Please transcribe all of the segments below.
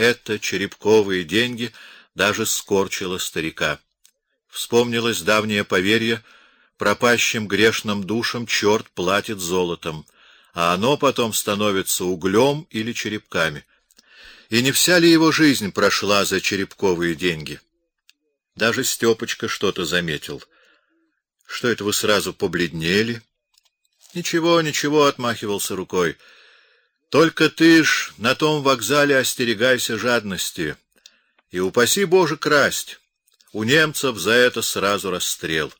это черепковые деньги даже скорчило старика. Вспомнилось давнее поверье, пропащим грешным душам черт платит золотом, а оно потом становится углем или черепками. И не вся ли его жизнь прошла за черепковые деньги? Даже Стёпочка что-то заметил. Что это вы сразу побледнели? Ничего, ничего, отмахивался рукой. Только ты ж на том вокзале остерегайся жадности. И упаси Боже красть. У немцев за это сразу расстрел.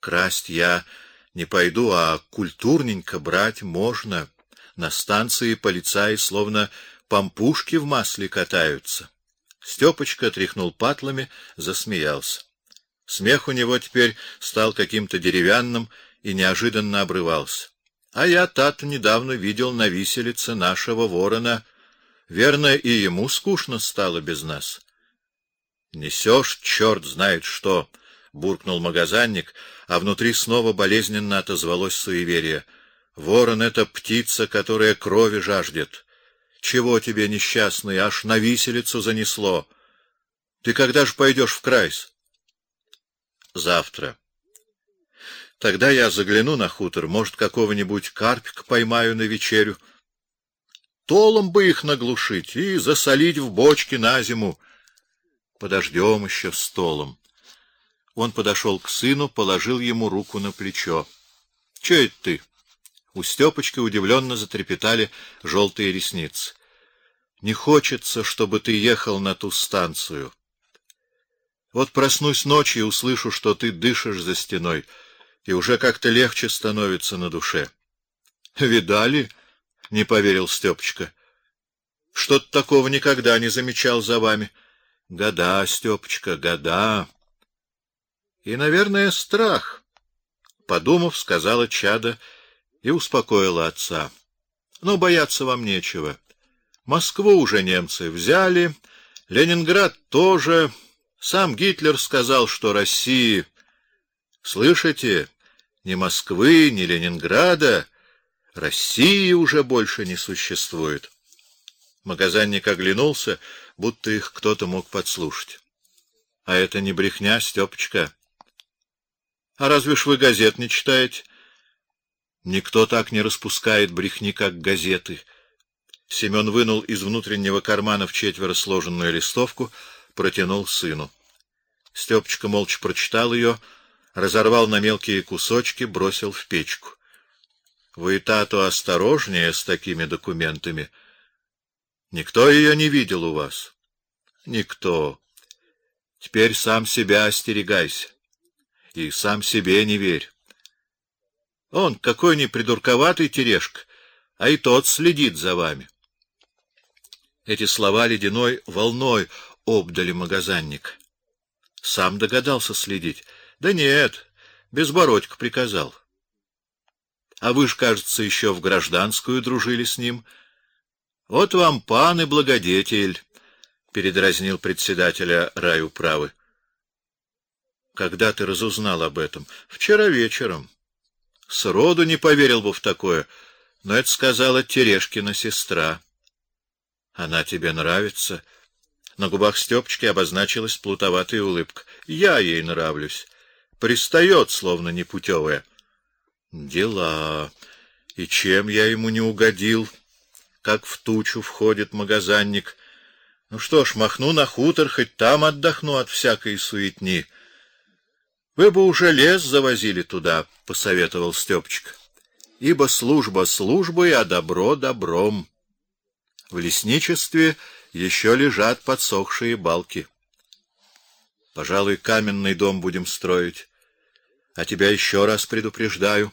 Красть я не пойду, а культурненько брать можно. На станции полицаи словно пампушки в масле катаются. Стёпочка тряхнул патлами, засмеялся. Смех у него теперь стал каким-то деревянным и неожиданно обрывался. А я тату недавно видел на виселице нашего ворона. Верно, и ему скучно стало без нас. Несешь, черт знает что, буркнул магазинник, а внутри снова болезненно отозвалось суеверие. Ворон это птица, которая крови жаждет. Чего тебе, несчастный, аж на виселицу занесло? Ты когда ж пойдешь в Крайс? Завтра. Тогда я загляну на хутор, может, какого-нибудь карпика поймаю на вечерю. Толом бы их наглушить и засолить в бочке на зиму. Подождем еще с толом. Он подошел к сыну, положил ему руку на плечо. Че это ты? У Стёпочки удивленно затрепетали желтые ресницы. Не хочется, чтобы ты ехал на ту станцию. Вот проснусь ночью и услышу, что ты дышишь за стеной, и уже как-то легче становится на душе. Видали? Не поверил Стёпочка. Что-то такого никогда не замечал за вами. Года, Стёпочка, года. И, наверное, страх, подумав, сказала Чада и успокоила отца. Но бояться вам нечего. Москву уже немцы взяли, Ленинград тоже. Сам Гитлер сказал, что России, слышите, ни Москвы, ни Ленинграда, России уже больше не существует. Магазинник оглянулся, будто их кто-то мог подслушать. А это не брехня, Стёпочка. А разве ж вы газет не читаете? Никто так не распускает брехни, как газеты. Семен вынул из внутреннего кармана в четверо сложенную листовку, протянул сыну. Стёпочка молча прочитал ее, разорвал на мелкие кусочки, бросил в печку. Вы тато осторожнее с такими документами. Никто ее не видел у вас. Никто. Теперь сам себя остерегайся и сам себе не верь. Он какой ни придурковатый терешка, а и тот следит за вами. Эти слова ледяной волной обдали магазинник. Сам догадался следить. Да нет, безбородько приказал. А вы ж, кажется, еще в гражданскую дружили с ним. Вот вам пан и благодетель, передразнил председателя райуправы. Когда ты разузнал об этом? Вчера вечером. Сроду не поверил бы в такое, но это сказала Терешкина сестра. Она тебе нравится? На губах Стёпочки обозначилась плутоватая улыбка. Я ей нравлюсь. Пристает, словно непутевая. Дела. И чем я ему не угодил? Как в тучу входит магазинник. Ну что ж, махну на хутор, хоть там отдохну от всякой суетни. Вы бы уже лес завозили туда, посоветовал Стёпчик. Ибо служба службой, а добро добром. В лесничестве еще лежат подсохшие балки. Пожалуй, каменный дом будем строить. А тебя еще раз предупреждаю: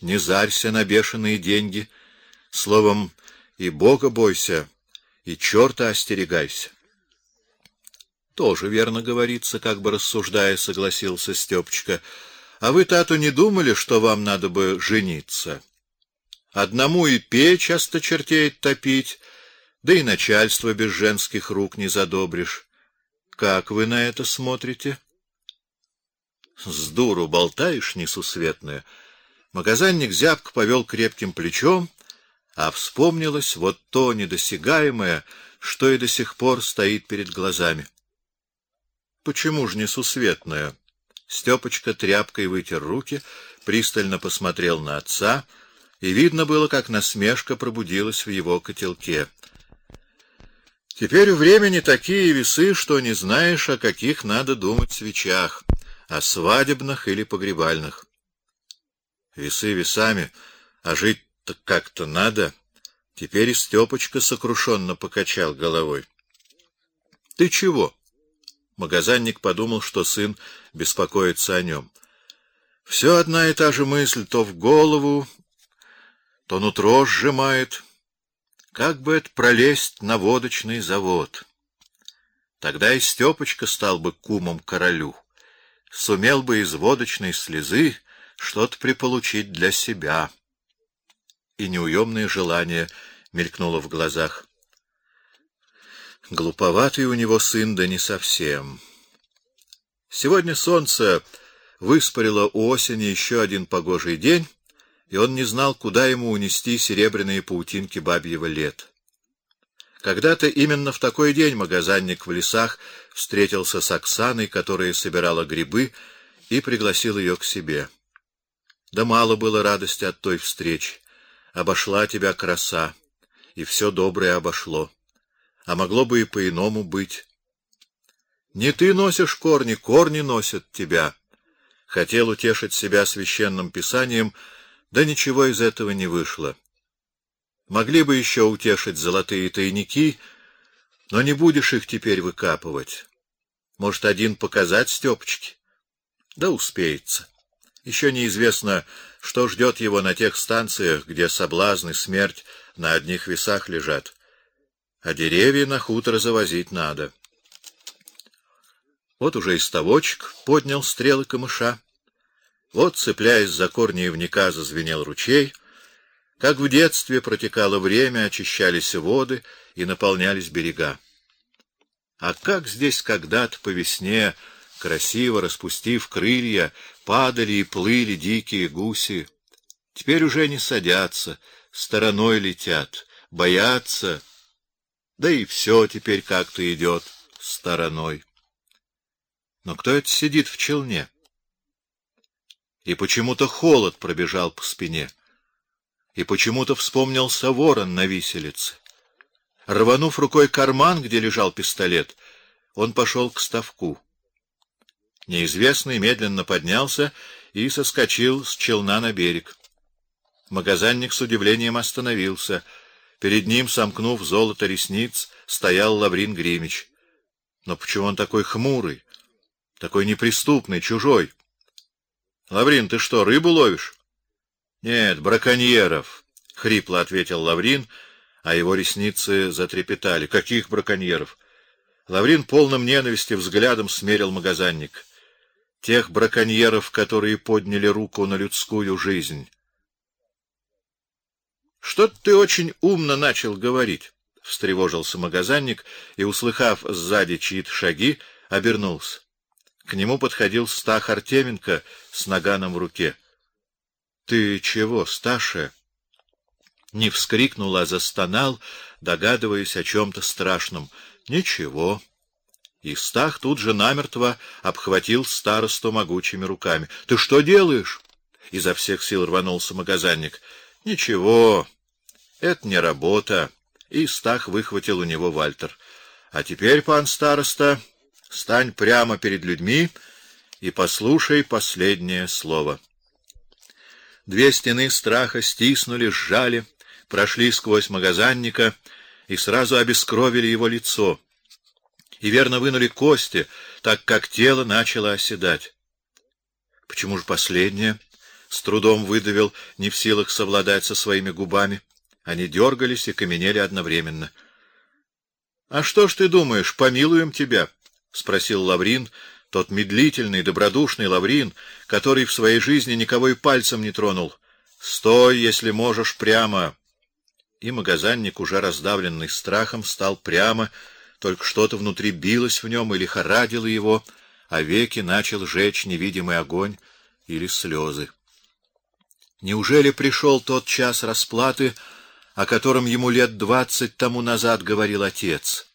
не зарься на бешеные деньги. Словом, и Бога бойся, и черта остерегайся. Тоже верно говорится, как бы рассуждая, согласился Стёпочка. А вы тату не думали, что вам надо бы жениться? Одному и печь осточертеет топить, да и начальство без женских рук не задобришь. Как вы на это смотрите? С дуру болтаешь, несусветная. Магазинник зябко повел крепким плечом, а вспомнилось вот то недосягаемое, что и до сих пор стоит перед глазами. Почему ж несусветное? Стёпочка тряпкой вытер руки, пристально посмотрел на отца, и видно было, как насмешка пробудилась в его котелке. Теперь времени такие весы, что не знаешь, о каких надо думать свечах, о свадебных или погребальных. Весы весами, а жить-то как-то надо. Теперь Стёпочка сокрушенно покачал головой. — Ты чего? Магазинник подумал, что сын беспокоится о нем. Все одна и та же мысль, то в голову, то нутро сжимает. Как бы это пролезть на водочный завод? Тогда и Стёпочка стал бы кумом королю. Сумел бы из водочной слезы что-то приполучить для себя. И неуемное желание мелькнуло в глазах. Глуповатый у него сын, да не совсем. Сегодня солнце выспарило у осени еще один погожий день, и он не знал, куда ему унести серебряные паутинки бабьего лет. Когда-то именно в такой день магазинник в лесах встретился с Оксаной, которая собирала грибы, и пригласил ее к себе. Да мало было радости от той встречи. Обошла тебя краса, и все доброе обошло. А могло бы и по-иному быть. Не ты носишь корни, корни носят тебя. Хотел утешить себя священным писанием, да ничего из этого не вышло. Могли бы еще утешить золотые тайники, но не будешь их теперь выкапывать. Может, один показать Стёпочке? Да успеется. Еще неизвестно, что ждет его на тех станциях, где соблазн и смерть на одних весах лежат. А деревья на хутор завозить надо. Вот уже и ставочек поднял стрелы камыша. Вот, цепляясь за корни ивника, зазвенел ручей. Как в детстве протекало время, очищались воды и наполнялись берега. А как здесь когда-то по весне, красиво распустив крылья, падали и плыли дикие гуси. Теперь уже не садятся, стороной летят, боятся. Да и все теперь как-то идет стороной. Но кто это сидит в челне? И почему-то холод пробежал по спине. И почему-то вспомнился ворон на виселице. Рванув рукой карман, где лежал пистолет, он пошел к ставку. Неизвестный медленно поднялся и соскочил с челна на берег. Магазинник с удивлением остановился. Перед ним, сомкнув золото ресниц, стоял Лаврин Гримич. Но почему он такой хмурый? Такой неприступный, чужой. Лаврин, ты что, рыбу ловишь? Нет, браконьеров, хрипло ответил Лаврин, а его ресницы затрепетали. Каких браконьеров? Лаврин полным ненависти взглядом смерил магазинник. Тех браконьеров, которые подняли руку на людскую жизнь. Что ты очень умно начал говорить, встревожился магазинник и, услыхав сзади чьи-то шаги, обернулся. К нему подходил Стах Артеменко с наганом в руке. Ты чего, Сташа? Не вскрикнул, а застонал, догадываясь о чем то страшном. Ничего. И Стах тут же намертво обхватил старосту могучими руками. Ты что делаешь? Изо всех сил рванулся магазинник. Ничего. Это не работа. И Стах выхватил у него Вальтер. А теперь, пан староста, Стань прямо перед людьми и послушай последнее слово. Две стены страха стиснули, сжали, прошли сквозь магазинника и сразу обескровили его лицо. И верно вынули кости, так как тело начало оседать. Почему же последнее? С трудом выдавил, не в силах совладать со своими губами. Они дергались и каменели одновременно. А что ж ты думаешь, помилуем тебя? — спросил Лаврин, тот медлительный, добродушный Лаврин, который в своей жизни никого и пальцем не тронул. — Стой, если можешь, прямо. И магазинник, уже раздавленный страхом, стал прямо, только что-то внутри билось в нем или лихорадило его, а веки начал жечь невидимый огонь или слезы. Неужели пришел тот час расплаты, о котором ему лет двадцать тому назад говорил отец.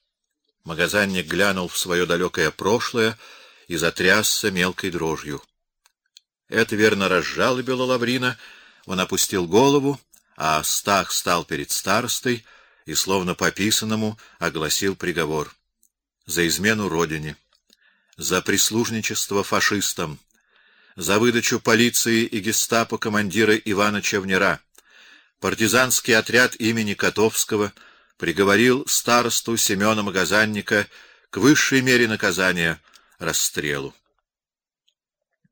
Магазинник глянул в свое далекое прошлое и затрясся мелкой дрожью. Это верно разжалобило Лаврина. Он опустил голову, а Стах стал перед старостой и, словно по писанному, огласил приговор. За измену родине, за прислужничество фашистам, за выдачу полиции и гестапо командира Ивана Чевнера. Партизанский отряд имени Котовского — приговорил старосту Семена Магазанника к высшей мере наказания — расстрелу.